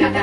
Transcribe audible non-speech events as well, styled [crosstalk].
Yeah. [laughs]